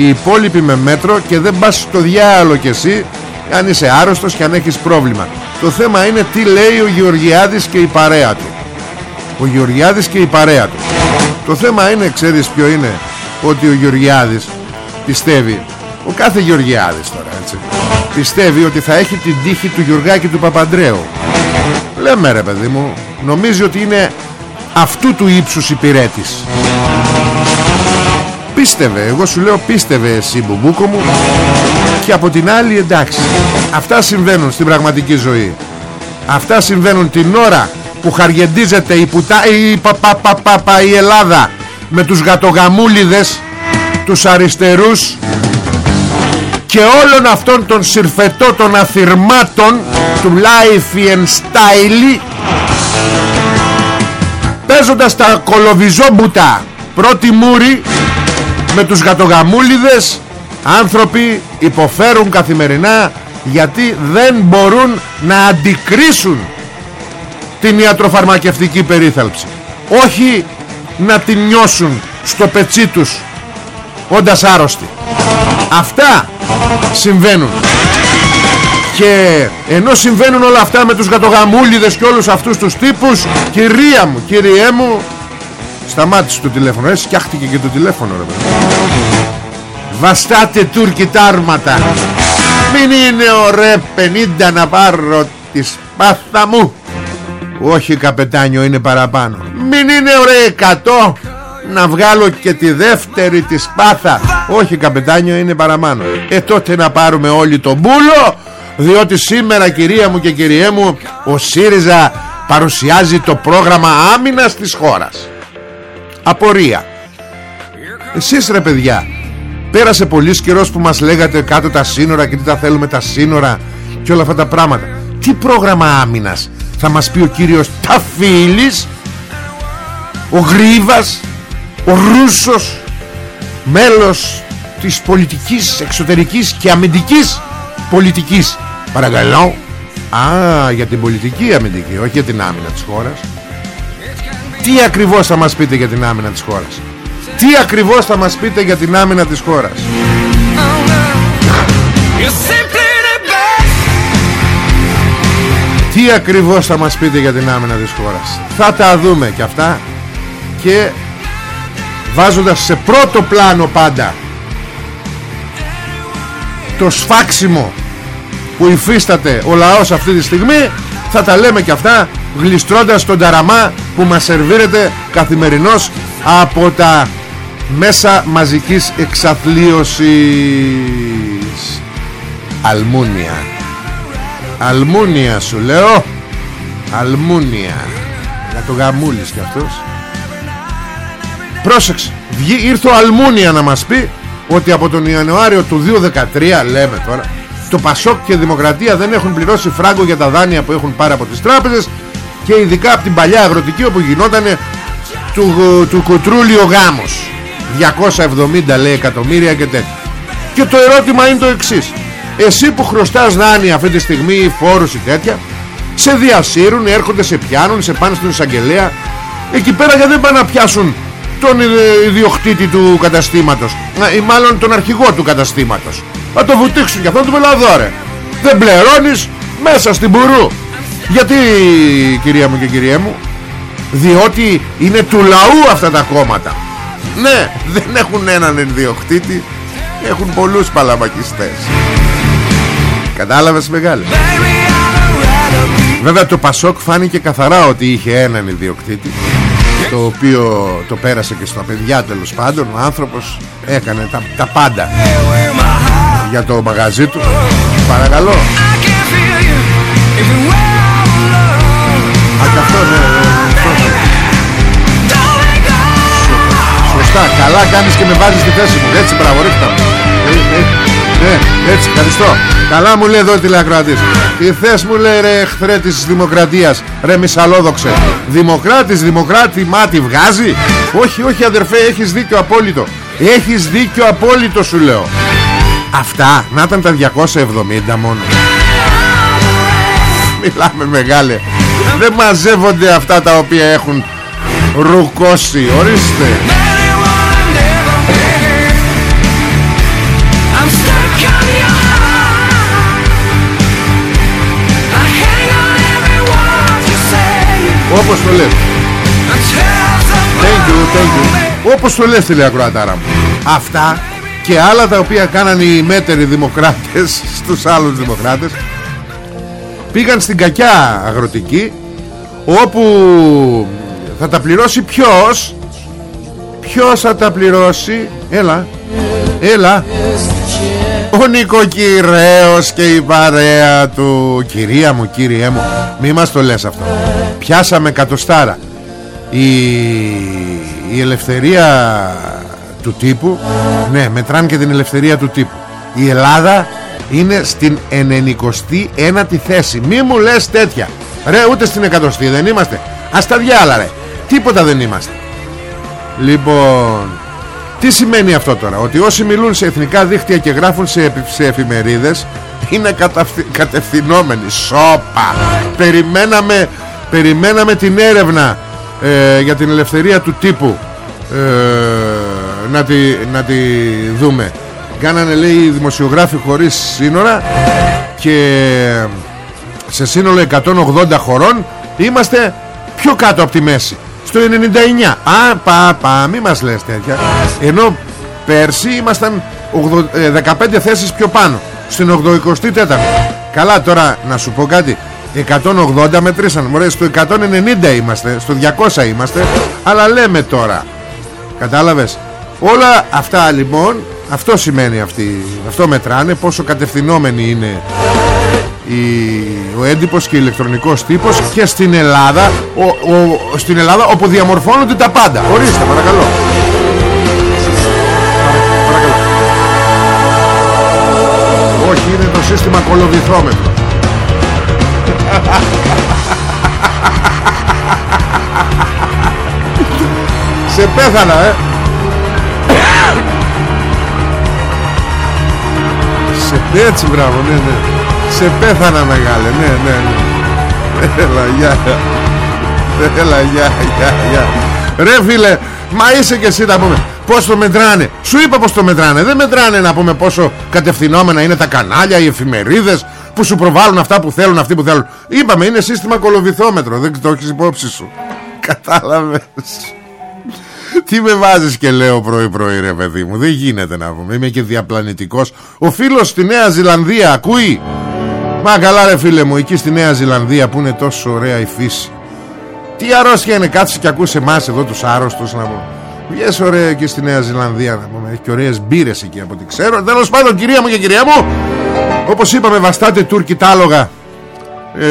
Οι υπόλοιποι με μέτρο και δεν πας στο διάλογο κι εσύ Αν είσαι άρρωστος και αν έχεις πρόβλημα. Το θέμα είναι τι λέει ο Γεωργιάδης και η παρέα του. Ο Γεωργιάδης και η παρέα του. Το θέμα είναι, ξέρεις ποιο είναι Ότι ο Γεωργιάδης πιστεύει Ο κάθε Γεωργιάδης τώρα έτσι Πιστεύει ότι θα έχει την τύχη του Γιουργάκη του Παπαντρέου. Λέμε ρε παιδί μου Νομίζει ότι είναι αυτού του ύψους υπηρέτης Πίστευε, εγώ σου λέω πίστευε εσύ μπουμπούκο μου. Και από την άλλη εντάξει Αυτά συμβαίνουν στην πραγματική ζωή. Αυτά συμβαίνουν την ώρα που χαργεντίζεται η, πουτά, η, πα, πα, πα, πα, η Ελλάδα Με τους γατογαμούλιδες Τους αριστερούς Και όλων αυτών των συρφετών των αφηρμάτων Του Life and Style παίζοντας τα κολοβιζόμπουτά. Πρώτη μούρη με τους γατογαμούλιδες άνθρωποι υποφέρουν καθημερινά γιατί δεν μπορούν να αντικρίσουν την ιατροφαρμακευτική περίθαλψη. Όχι να την νιώσουν στο πετσί τους όντας άρρωστοι. Αυτά συμβαίνουν. Και ενώ συμβαίνουν όλα αυτά με τους γατογαμούλιδες και όλους αυτούς τους τύπους Κυρία μου, κυριέ μου Σταμάτησε το τηλέφωνο, έτσι φτιάχτηκε και το τηλέφωνο ρε Βαστάτε Τούρκοι τα άρματα. Μην είναι ωραία 50 να πάρω τη σπάθα μου. Όχι καπετάνιο είναι παραπάνω. Μην είναι ωραία 100 να βγάλω και τη δεύτερη τη σπάθα. Όχι καπετάνιο είναι παραπάνω. Ε τότε να πάρουμε όλοι τον μπούλο Διότι σήμερα κυρία μου και κυριέ μου Ο ΣΥΡΙΖΑ παρουσιάζει το πρόγραμμα άμυνας της χώρας Απορία Εσείς ρε παιδιά Πέρασε πολύς καιρός που μας λέγατε κάτω τα σύνορα και τι τα θέλουμε τα σύνορα και όλα αυτά τα πράγματα. Τι πρόγραμμα άμυνας θα μας πει ο κύριος Ταφίλης, ο Γρίβας, ο Ρούσος, μέλος της πολιτικής, εξωτερικής και αμυντικής πολιτικής. Παρακαλώ. Α, για την πολιτική αμυντική, όχι για την άμυνα της χώρας. Τι ακριβώς θα μας πείτε για την άμυνα της χώρας; Τι ακριβώς θα μας πείτε για την άμυνα της χώρας; Τι ακριβώς θα μας πείτε για την άμυνα της χώρας; Θα τα δούμε και αυτά Και βάζοντας σε πρώτο πλάνο πάντα Το σφάξιμο που υφίσταται ο λαός αυτή τη στιγμή Θα τα λέμε και αυτά γλιστρώντας τον ταραμά που μας σερβίρεται καθημερινώς από τα μέσα μαζικής εξαθλίωσης. Αλμούνια. Αλμούνια σου λέω. Αλμούνια. Για το γαμούλης κι αυτός. Πρόσεξε. Ήρθε ο Αλμούνια να μας πει Ότι από τον Ιανουάριο του 2013 Λέμε τώρα Το Πασόκ και η Δημοκρατία δεν έχουν πληρώσει φράγκο Για τα δάνεια που έχουν πάρει από τις τράπεζες Και ειδικά από την παλιά αγροτική Όπου γινόταν του, του κουτρούλιο γάμος. 270 λέει εκατομμύρια και τέτοια. Και το ερώτημα είναι το εξής. Εσύ που χρωστάς δάνεια αυτή τη στιγμή φόρους ή τέτοια σε διασύρουν, έρχονται, σε πιάνουν σε πάνε στον εισαγγελέα. Εκεί πέρα γιατί δεν πάνε να πιάσουν τον ιδιοκτήτη του καταστήματος ή μάλλον τον αρχηγό του καταστήματος. Θα το βουτήξουν και αυτό του ρε δεν πληρώνεις μέσα στην μπουρού γιατί κυρία μου και κυρία μου διότι είναι του λαού αυτά τα κόμματα. Ναι, δεν έχουν έναν ενδιοκτήτη Έχουν πολλούς παλαμακιστές. Κατάλαβες μεγάλη Βέβαια το Πασόκ φάνηκε καθαρά ότι είχε έναν ιδιοκτήτη Το οποίο το πέρασε και στα παιδιά τέλος πάντων. Ο άνθρωπος έκανε τα, τα πάντα Για το μαγαζί του. Παρακαλώ καλά κάνεις και με βάζεις στη θέση μου. Έτσι, μπράβο, ρίχτα ε, ε, ε, έτσι, ευχαριστώ. Καλά μου λέει εδώ η τηλεακροατής. Τι θες μου λέει ρε εχθρέ της δημοκρατίας. Ρε μισαλόδοξε Δημοκράτης, δημοκράτη, μάτι βγάζει; Όχι, όχι αδερφέ, έχεις δίκιο απόλυτο. Έχεις δίκιο απόλυτο σου λέω. Αυτά να ήταν τα 270 μόνο. Μιλάμε μεγάλε. Δεν μαζεύονται αυτά τα οποία έχουν ρουκώσει. Ορίστε Όπως το λες. Thank you, thank you. Όπως το λες τηλεακροατάρα μου. Αυτά και άλλα τα οποία κάνανε οι μέτεροι δημοκράτες Στους άλλους δημοκράτες. Πήγαν στην κακιά αγροτική Όπου θα τα πληρώσει ποιος Ποιος θα τα πληρώσει. Έλα Έλα. Ο νοικοκυρέος και η παρέα του. Κυρία μου κύριέ μου Μη μας το λες αυτό. Πιάσαμε κατοστάρα η, η ελευθερία του τύπου Ναι μετράνε και την ελευθερία του τύπου. Η Ελλάδα είναι στην 99η θέση. Μη μου λες τέτοια. Ρε ούτε στην εκατοστή δεν είμαστε. Ας τα διάλα ρε. Τίποτα δεν είμαστε. Λοιπόν Τι σημαίνει αυτό τώρα; Ότι όσοι μιλούν σε εθνικά δίκτυα και γράφουν σε, σε εφημερίδες Είναι κατευθυνόμενοι Σόπα Περιμέναμε Περιμέναμε την έρευνα ε, Για την ελευθερία του τύπου. Ε, να, τη, να τη δούμε. Κάνανε λέει οι δημοσιογράφοι χωρίς σύνορα και σε σύνολο 180 χωρών είμαστε πιο κάτω από τη μέση. Στο 99 α πα πα μη μας λες τέτοια. Ενώ πέρσι ήμασταν 15 ε, θέσεις πιο πάνω στην 84 καλά τώρα να σου πω κάτι. 180 μετρήσαν. Μωρέ στο 190 είμαστε στο 200 είμαστε αλλά λέμε τώρα. Κατάλαβες; Όλα αυτά λοιπόν αυτό σημαίνει αυτή, αυτό μετράνε πόσο κατευθυνόμενοι είναι η, ο έντυπος και ο ηλεκτρονικός τύπος και στην Ελλάδα ο, ο, στην Ελλάδα όπου διαμορφώνονται τα πάντα. Ορίστε παρακαλώ παρακαλώ το σύστημα κολοβηθρόμετρο σε πέθανα ε. Σε έτσι μπράβο ναι ναι. Σε πέθανα μεγάλε Ναι ναι ναι. Έλα γεια. Έλα γεια γεια γεια. Ρε φίλε Μα είσαι και εσύ να πούμε Πώς το μετράνε. Σου είπα πως το μετράνε. Δεν μετράνε να πούμε πόσο κατευθυνόμενα είναι τα κανάλια Οι εφημερίδες Που σου προβάλλουν αυτά που θέλουν Αυτοί που θέλουν. Είπαμε είναι σύστημα κολοβηθόμετρο Δεν το έχεις υπόψη σου. Κατάλαβες. Τι με βάζεις και λέω πρωί πρωί ρε παιδί μου. Δεν γίνεται να πούμε. Είμαι και διαπλανητικός. Ο φίλος στη Νέα Ζηλανδία ακούει; Μα καλά ρε φίλε μου Εκεί στη Νέα Ζηλανδία που είναι τόσο ωραία η φύση. Τι αρρώστια είναι Κάτσε και ακούσε εμάς εδώ τους άρρωστους να πούμε Βγες ωραία εκεί στη Νέα Ζηλανδία να πούμε. Έχει και ωραίες μπύρες εκεί από ό,τι ξέρω. Τέλος πάντων κυρία μου και κυρία μου Όπως είπαμε βαστάτε Τούρκοι τάλογα ε,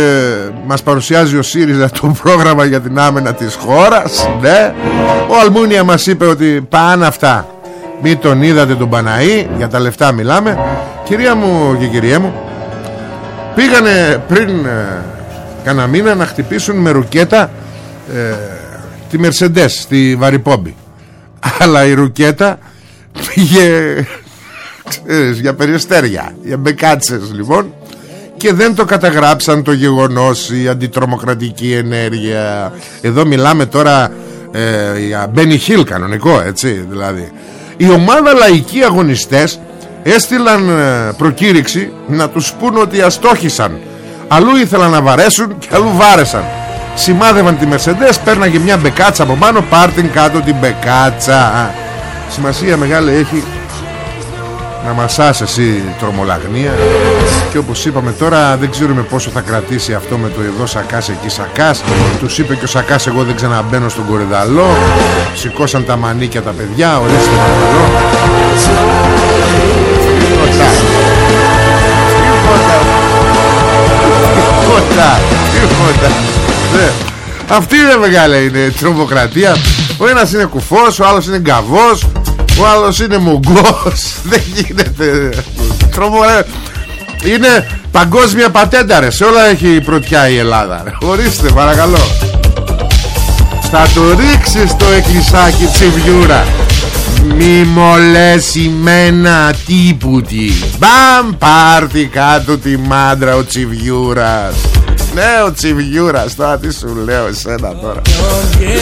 μας παρουσιάζει ο ΣΥΡΙΖΑ το πρόγραμμα για την άμενα της χώρας ναι. ο Αλμούνια μας είπε ότι πάνε αυτά. Μην τον είδατε τον Παναή για τα λεφτά μιλάμε. Κυρία μου και κυρία μου πήγανε πριν ε, κανένα μήνα να χτυπήσουν με ρουκέτα ε, τη Mercedes στη Βαρυπόμπη αλλά η ρουκέτα πήγε ξέρεις, για περιστέρια για μπεκάτσες λοιπόν και δεν το καταγράψαν το γεγονός η αντιτρομοκρατική ενέργεια. Εδώ μιλάμε τώρα ε, για Μπένι Χίλ κανονικό έτσι δηλαδή. Η ομάδα λαϊκοί αγωνιστές έστειλαν ε, προκήρυξη να τους πούν ότι αστόχησαν. Αλλού ήθελαν να βαρέσουν και αλλού βάρεσαν σημάδευαν τη Mercedes πέρναγε μια μπεκάτσα από πάνω πάρτιν κάτω την μπεκάτσα. Σημασία μεγάλη έχει να μασάς εσύ τρομολαγνία. Και όπως είπαμε τώρα δεν ξέρουμε πόσο θα κρατήσει αυτό με το εδώ Σακάς εκεί Σακάς. Τους είπε και ο Σακάς εγώ δεν ξαναμπαίνω στον κορυδαλό σηκώσαν τα μανίκια τα παιδιά ορίστε παρακαλώ Τίποτα. Τίποτα ναι. Αυτή είναι μεγάλη είναι τρομοκρατία. Ο ένας είναι κουφός Ο άλλος είναι γκαβός Ο άλλος είναι μουγκός. Δεν γίνεται. Τρομοκρατία Είναι παγκόσμια πατέντα ρε. Σε όλα έχει πρωτιά η Ελλάδα ρε. Ορίστε παρακαλώ. Θα το ρίξεις το εκκλησάκι τσιβιούρα μη μολέσιμένα τίποτη. Μπαμ πάρτι κάτω τη μάντρα ο Τσιβιούρας Ναι ο Τσιβιούρας Τώρα τι σου λέω εσένα τώρα.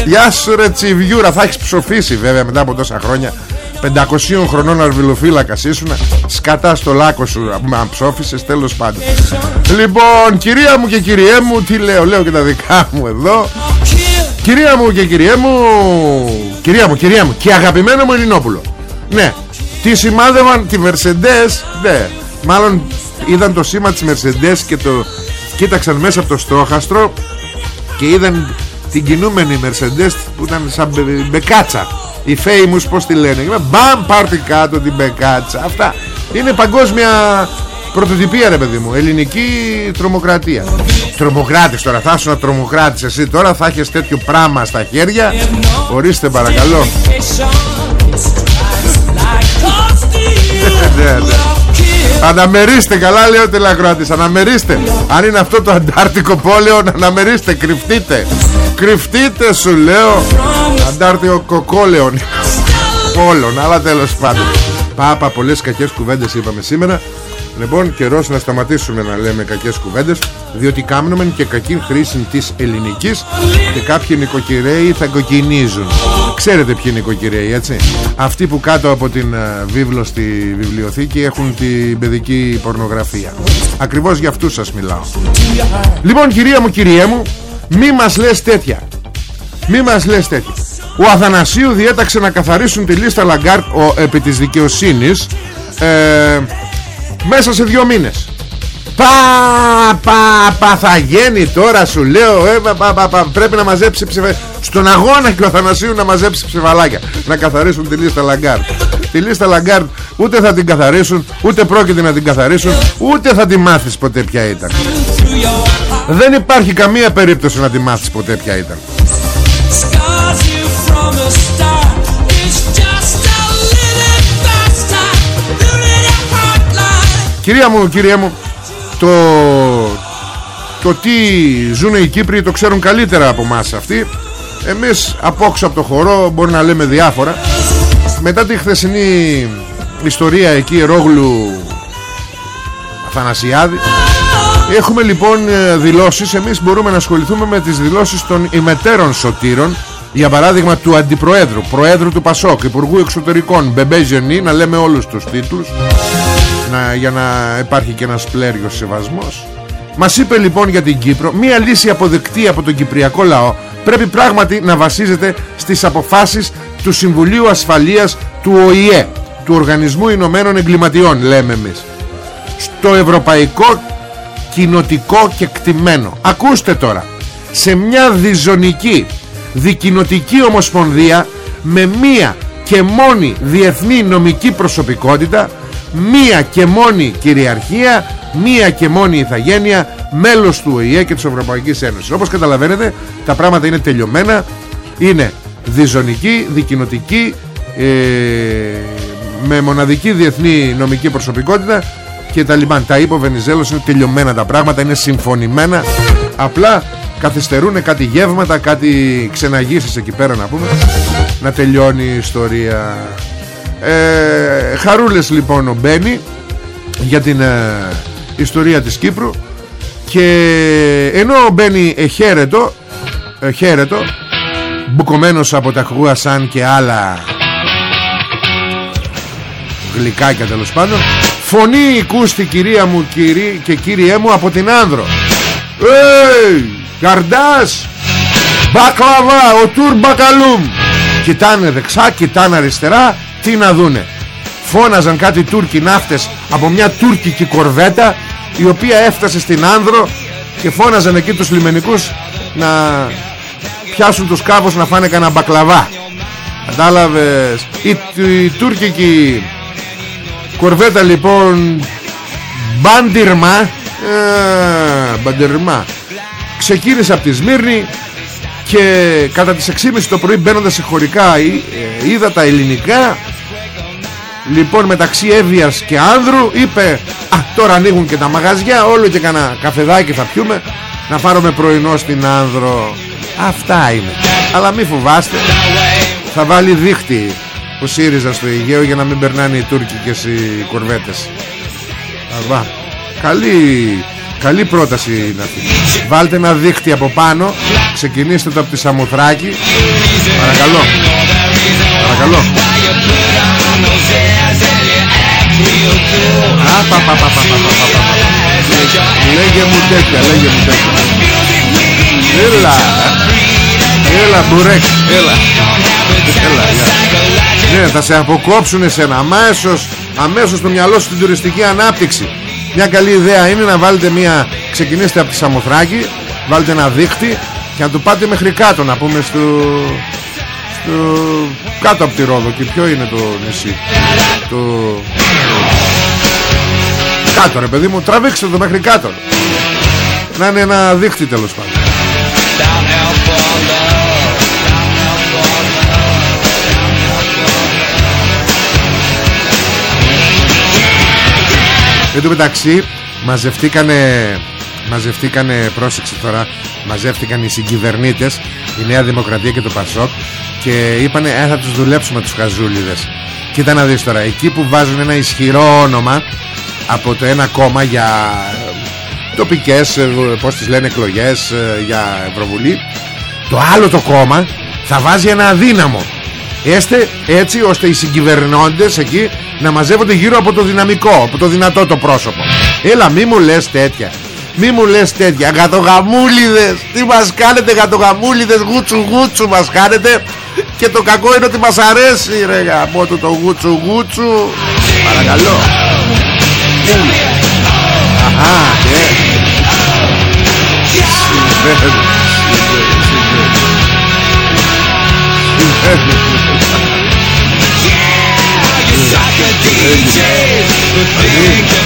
Γεια σου ρε Τσιβιούρα Θα έχεις ψοφήσει βέβαια μετά από τόσα χρόνια. 500 χρονών αρβιλοφύλακας ήσουν Σκατά στο λάκκο σου Μα ψόφισες τέλος πάντων. Λοιπόν κυρία μου και κυριέ μου Τι λέω λέω και τα δικά μου εδώ. Κυρία μου και κυρία μου Κυρία μου, κυρία μου Και αγαπημένο μου Ελληνόπουλο. Ναι, τι σημάδευαν τη Mercedes Ναι, μάλλον είδαν το σήμα της Mercedes Και το κοίταξαν μέσα από το στόχαστρο Και είδαν την κινούμενη Mercedes Που ήταν σαν μπεκάτσα. Οι famous πως τη λένε Μπαμ πάρτι κάτω την μπεκάτσα Αυτά. Είναι παγκόσμια Πρωτοτυπία ρε παιδί μου. Ελληνική τρομοκρατία. Τρομοκράτης τώρα Θα σου να τρομοκράτης εσύ. Τώρα Θα έχεις τέτοιο πράγμα στα χέρια. Ορίστε παρακαλώ. Ναι, ναι. Αναμερίστε καλά λέει ο τελακροάτης Αναμερίστε. Αν είναι αυτό το αντάρτικο πόλεο Αναμερίστε κρυφτείτε. Κρυφτείτε σου λέω. Αντάρτικο κοκόλεον. Πόλων Αλλά τέλος πάντων. Πάπα πολλές κακές κουβέντες είπαμε σήμερα. Λοιπόν καιρός να σταματήσουμε να λέμε κακές κουβέντες Διότι κάνουμε και κακή χρήση της ελληνικής Και κάποιοι νοικοκυρέοι θα κοκκινίζουν Ξέρετε ποιοι είναι οι νοικοκυραίοι έτσι. Αυτοί που κάτω από την ε, βίβλο στη βιβλιοθήκη Έχουν την παιδική πορνογραφία. Ακριβώς για αυτούς σας μιλάω. Λοιπόν κυρία μου κυρία μου Μη μας λες τέτοια. Μη μας λες τέτοια. Ο Αθανασίου διέταξε να καθαρίσουν τη λίστα Λαγκάρντ ο, Επί της δικαιοσύνης ε, Μέσα σε δύο μήνες Πα, πα, πα, θα γίνει τώρα σου λέω ε, πα, πα, πα, Πρέπει να μαζέψει ψηφαλάκια Στον αγώνα και ο Αθανασίου να μαζέψει ψηφαλάκια Να καθαρίσουν τη λίστα Λαγκάρντ Τη λίστα Λαγκάρντ ούτε θα την καθαρίσουν Ούτε πρόκειται να την καθαρίσουν Ούτε θα τη μάθεις ποτέ ποια ήταν. Δεν υπάρχει καμία περίπτωση να τη μάθεις ποτέ ποια ήταν. Κυρία μου, κυρία μου το, το τι ζουν οι Κύπριοι το ξέρουν καλύτερα από μας αυτοί. Εμείς απόξω από το χορό μπορεί να λέμε διάφορα. Μετά τη χθεσινή ιστορία εκεί Ρόγλου Αθανασιάδη Έχουμε λοιπόν δηλώσεις. Εμείς μπορούμε να ασχοληθούμε με τις δηλώσεις των ημετέρων σωτήρων για παράδειγμα του Αντιπροέδρου Προέδρου του Πασόκ Υπουργού Εξωτερικών Μπεμπέ Ζενή Να λέμε όλους τους τίτλους να, Για να υπάρχει και ένας πλέριος σεβασμός. Μας είπε λοιπόν για την Κύπρο Μία λύση αποδεκτή από τον Κυπριακό λαό. Πρέπει πράγματι να βασίζεται Στις αποφάσεις του Συμβουλίου Ασφαλείας Του ΟΗΕ Του Οργανισμού Ηνωμένων Εγκληματιών Λέμε εμείς. Στο Ευρωπαϊκό Κοινοτικό και κτημένο. Ακούστε τώρα. Σε μια διζωνική δικοινοτική ομοσπονδία με μία και μόνη διεθνή νομική προσωπικότητα μία και μόνη κυριαρχία μία και μόνη ηθαγένεια μέλος του ΟΗΕ και της Ευρωπαϊκής Ένωσης. Όπως καταλαβαίνετε τα πράγματα είναι τελειωμένα είναι διζωνική, δικοινοτική ε, με μοναδική διεθνή νομική προσωπικότητα και τα λιμάν τα είπε ο Βενιζέλος είναι τελειωμένα τα πράγματα είναι συμφωνημένα. Απλά καθυστερούν κάτι γεύματα κάτι ξεναγήσεις εκεί πέρα να πούμε να τελειώνει η ιστορία ε, χαρούλες λοιπόν ο Μπένι για την ε, ιστορία της Κύπρου και ενώ ο Μπένι εχαίρετο εχαίρετο μπουκωμένος από τα χουασάν και άλλα γλυκάκια τέλος πάντων φωνή κούστη κυρία μου κυρί, και κύριέ μου από την Άνδρο Hey! Καρντάς Μπακλαβά Ο Τουρ Μπακαλούμ Κοιτάνε δεξά Κοιτάνε αριστερά Τι να δούνε. Φώναζαν κάτι Τούρκοι ναύτες Από μια τουρκική κορβέτα Η οποία έφτασε στην Άνδρο Και φώναζαν εκεί τους λιμενικούς Να πιάσουν τους κάβους Να φάνε κανένα μπακλαβά. Κατάλαβες. Η, η, τουρκική Κορβέτα λοιπόν Μπάντιρμα ε, Μπαντιρμά ξεκίνησε από τη Σμύρνη και κατά τις 6.30 το πρωί μπαίνοντας σε χωρικά ε, είδα τα ελληνικά λοιπόν μεταξύ Εύβοιας και Άνδρου είπε α τώρα ανοίγουν και τα μαγαζιά όλο και κανένα καφεδάκι θα πιούμε να πάρουμε πρωινό στην Άνδρο αυτά είναι. Αλλά μη φοβάστε. Θα βάλει δίχτυ ο ΣΥΡΙΖΑ στο Αιγαίο για να μην περνάνε οι Τούρκοι και οι κορβέτες. Καλή Καλή πρόταση είναι αυτή. Βάλτε ένα δίχτυ από πάνω. Ξεκινήστε το από τη Σαμοθράκη Παρακαλώ. Παρακαλώ Λέγε μου τέτοια Λέγε μου τέτοια. Έλα. Έλα μπουρέκ. Έλα. Έλα Ναι θα σε αποκόψουν εσένα. Αμέσως Αμέσως το μυαλό σου στην τουριστική ανάπτυξη. Μια καλή ιδέα είναι να βάλετε μια Ξεκινήστε από τη Σαμοθράκη Βάλετε ένα δίχτυ Και να το πάτε μέχρι κάτω Να πούμε στο, στο Κάτω από τη Ρόδο Και ποιο είναι το νησί; Το Κάτω ρε παιδί μου Τραβήξτε το μέχρι κάτω. Να είναι ένα δίχτυ τέλος πάντων. Εν τω μεταξύ μαζευτήκανε μαζευτήκανε πρόσεξε τώρα μαζεύτηκαν οι συγκυβερνήτες η Νέα Δημοκρατία και το Πασόκ και είπανε ε, θα τους δουλέψουμε τους χαζούλιδες κοίτα να δεις τώρα εκεί που βάζουν ένα ισχυρό όνομα από το ένα κόμμα για ε, τοπικές ε, πως τις λένε εκλογές για Ευρωβουλή το άλλο το κόμμα θα βάζει ένα αδύναμο. Έστε έτσι ώστε οι συγκυβερνώντες εκεί να μαζεύονται γύρω από το δυναμικό από το δυνατό το πρόσωπο. Έλα μη μου λες τέτοια μη μου λες τέτοια Γατογαμούλιδες. Τι μας κάνετε γατογαμούλιδες Γούτσου γούτσου μας κάνετε. Και το κακό είναι ότι μας αρέσει ρε γαμό το γούτσου γούτσου. Παρακαλώ. Αχα ναι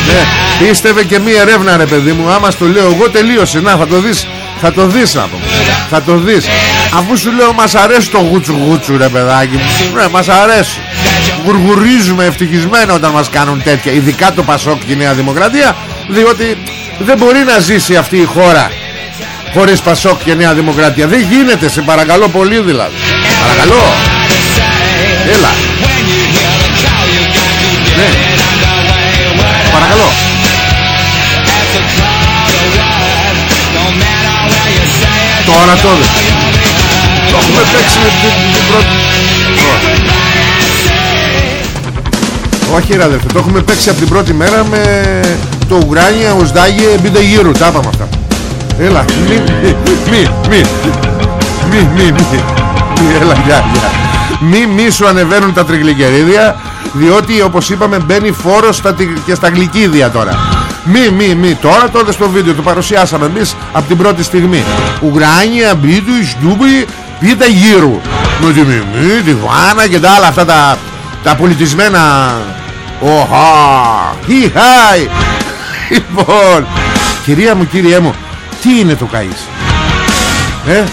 ναι, Πίστευε και μία ερεύνα ρε παιδί μου. Άμα στο λέω εγώ τελείωσε. Να θα το δεις Θα το δεις να Θα το δεις. Αφού σου λέω μας αρέσει το γούτσου γούτσου ρε παιδάκι μου. Ναι μας αρέσει. Γουργουρίζουμε ευτυχισμένα όταν μας κάνουν τέτοια Ειδικά το Πασόκ και η Νέα Δημοκρατία Διότι δεν μπορεί να ζήσει αυτή η χώρα Χωρίς Πασόκ και Νέα Δημοκρατία. Δεν γίνεται σε παρακαλώ πολύ δηλαδή. Παρακαλώ. Έλα Παρακαλώ Τώρα τότε Το έχουμε παίξει την πρώτη Όχι ρε αδερφέ Το έχουμε παίξει από την πρώτη μέρα με Το Ουγκράνια, Οσδάγε, Μπίντε γύρου Τα είπαμε αυτά Έλα Μη, μη, μη Μη, μη, μη Έλα, γεια, γεια Μη, μη σου ανεβαίνουν τα τριγλικερίδια διότι όπως είπαμε μπαίνει φόρος στα, και στα γλυκίδια τώρα. Μη μη μη. Τώρα τότε στο βίντεο το παρουσιάσαμε εμείς από την πρώτη στιγμή. Ουγκράνια, Μπίτου, Στούμπι πίτα γύρω με τη Μιμή, τη Βάνα και τα άλλα αυτά τα, τα πολιτισμένα. Οχα Χι χάι Λοιπόν Κυρία μου κύριέ μου Τι είναι το καΐς; Ε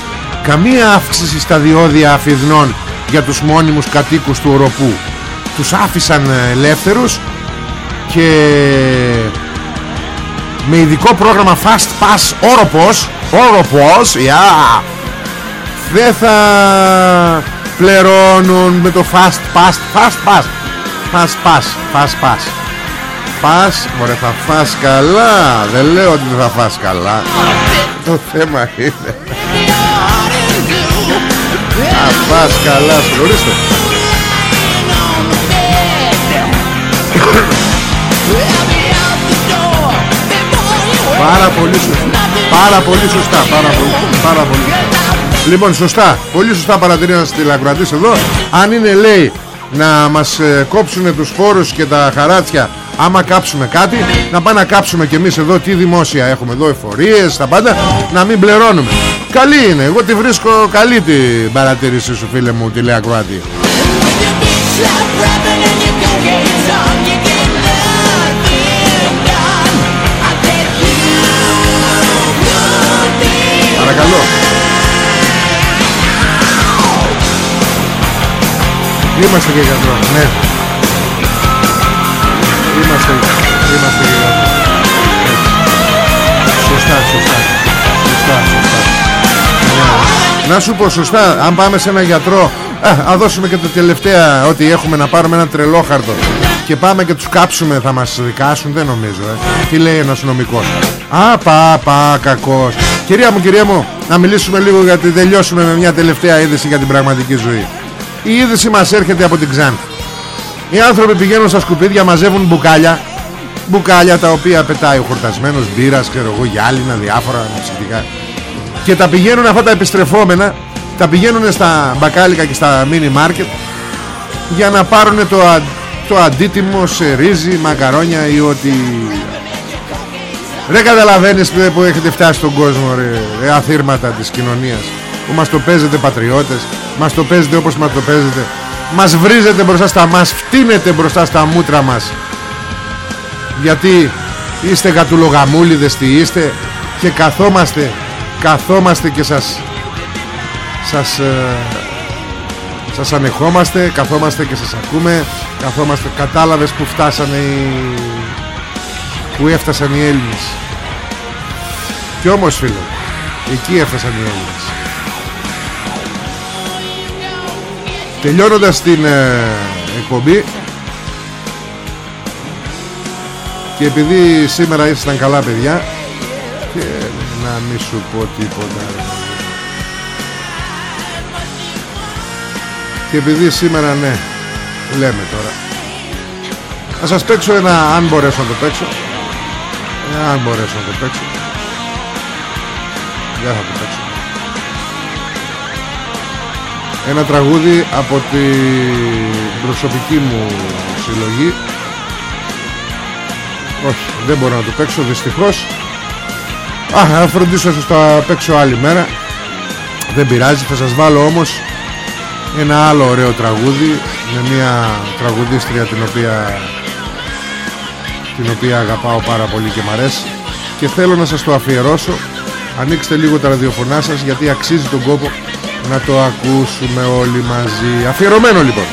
Καμία αύξηση στα διόδια αφιδνών για τους μόνιμους κατοίκους του οροπού τους άφησαν ελεύθερους και με ειδικό πρόγραμμα Fast Pass όροπος όροπος yeah, δεν θα πληρώνουν με το Fast Pass Fast Pass Fast Pass Fast Pass. Φας, μωρέ θα φας καλά. Δεν λέω ότι δεν θα φας καλά. Το θέμα είναι. Θα φας καλά Ορίστε Πάρα πολύ σωστά. Πάρα πολύ σωστά Πάρα πολύ, πάρα πολύ. Λοιπόν σωστά Πολύ σωστά παρατηρεί ένας τηλεακροατής εδώ. Αν είναι λέει να μας ε, κόψουν τους φόρους και τα χαράτσια άμα κάψουμε κάτι να πάμε να κάψουμε και εμείς εδώ τι δημόσια έχουμε εδώ εφορίες τα πάντα να μην πληρώνουμε. Καλή είναι. Εγώ τη βρίσκω καλή την παρατήρηση σου φίλε μου τηλεακροάτη Είμαστε και γιατρό Ναι. Είμαστε Είμαστε και γιατρό Σωστά σωστά. Σωστά σωστά. Ναι. Να σου πω σωστά Αν πάμε σε ένα γιατρό Α, δώσουμε και το τελευταία Ότι έχουμε να πάρουμε ένα τρελόχαρτο Και πάμε και τους κάψουμε Θα μας δικάσουν δεν νομίζω ε. Τι λέει ένας νομικός. Α πα πα κακός. Κυρία μου κυρία μου Να μιλήσουμε λίγο γιατί τελειώσουμε με μια τελευταία είδηση Για την πραγματική ζωή Η είδηση μας έρχεται από την Ξάνθη. Οι άνθρωποι πηγαίνουν στα σκουπίδια Μαζεύουν μπουκάλια. Μπουκάλια τα οποία πετάει ο χορτασμένος Μπύρας, ξέρω εγώ, γυάλινα, διάφορα ψυχτικά Και τα πηγαίνουν αυτά τα επιστρεφόμενα τα πηγαίνουν στα μπακάλικα και στα μίνι μάρκετ για να πάρουν το, το αντίτιμο σε ρύζι, μακαρόνια ή ότι. Δεν καταλαβαίνεις που έχετε φτάσει στον κόσμο ρε, ρε αθήρματα της κοινωνίας που μας το παίζετε πατριώτες μας το παίζετε όπως μας το παίζετε. Μας βρίζετε μπροστά στα μας φτύνετε μπροστά στα μούτρα μας. Γιατί είστε κατουλογαμούλιδες τι είστε και καθόμαστε καθόμαστε και σας σας, ε, σας ανεχόμαστε καθόμαστε και σας ακούμε καθόμαστε. Κατάλαβες που φτάσανε οι, που έφτασαν οι Έλληνες. Και όμως φίλε εκεί έφτασαν οι Έλληνες τελειώνοντας την ε, εκπομπή. Και επειδή σήμερα ήσασταν καλά παιδιά και να μην σου πω τίποτα.
Και επειδή σήμερα ναι Λέμε τώρα. Να σας παίξω ένα Αν μπορέσω να το παίξω. Ε, Αν μπορέσω να το παίξω. Δεν θα το παίξω Ένα τραγούδι από την προσωπική μου συλλογή. Όχι δεν μπορώ να το παίξω δυστυχώς. Α, θα φροντίσω να το παίξω άλλη μέρα. Δεν πειράζει Θα σας βάλω όμως Ένα άλλο ωραίο τραγούδι Με μια τραγουδίστρια την οποία Την οποία αγαπάω πάρα πολύ και μ' αρέσει. Και θέλω να σας το αφιερώσω. Ανοίξτε λίγο τα ραδιοφωνά σας Γιατί αξίζει τον κόπο Να το ακούσουμε όλοι μαζί. Αφιερωμένο λοιπόν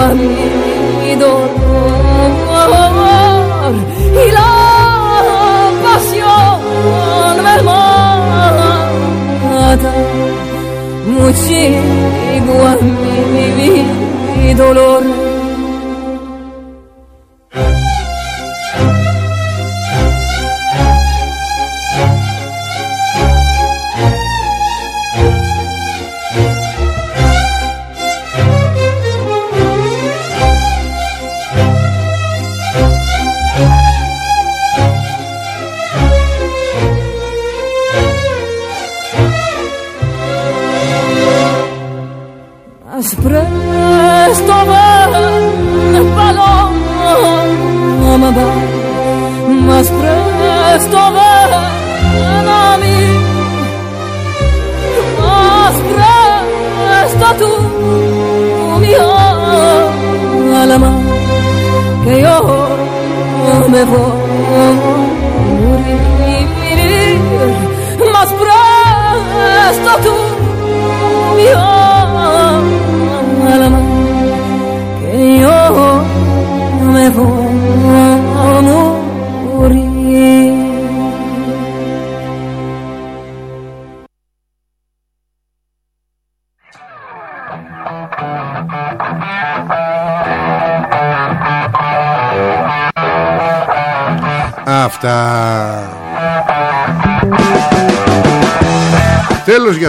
agua mi dolor y la pasión me mata. Mucho mi, mi dolor.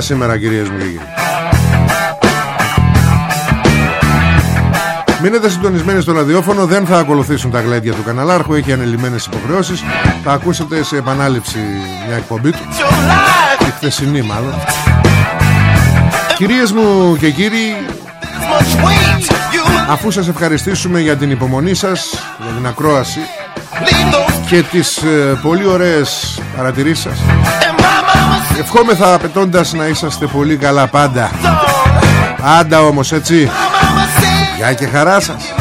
Για σήμερα κυρίες μου και κύριοι. Μείνετε συντονισμένοι στο ραδιόφωνο Δεν θα ακολουθήσουν τα γλέντια του καναλάρχου Έχει ανελημμένες υποχρεώσεις. Θα ακούσετε σε επανάληψη μια εκπομπή του. Η χθεσινή μάλλον. Κυρίες μου και κύριοι Αφού σας ευχαριστήσουμε για την υπομονή σας Για την ακρόαση Και τις ε, πολύ ωραίες παρατηρήσεις σας Ευχόμεθα απαιτώντας να είσαστε πολύ καλά πάντα. Πάντα όμως έτσι. Γεια και χαρά σας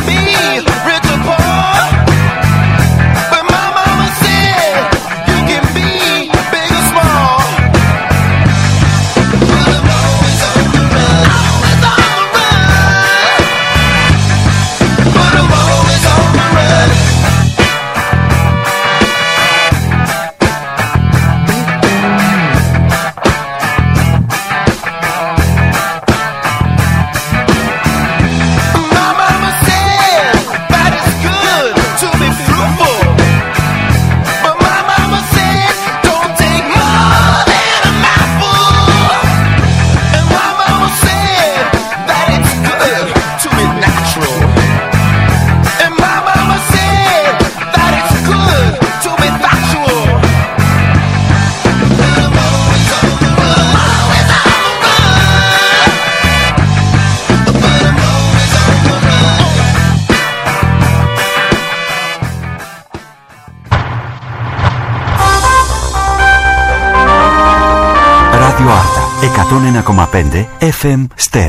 101,5 FM Stereo.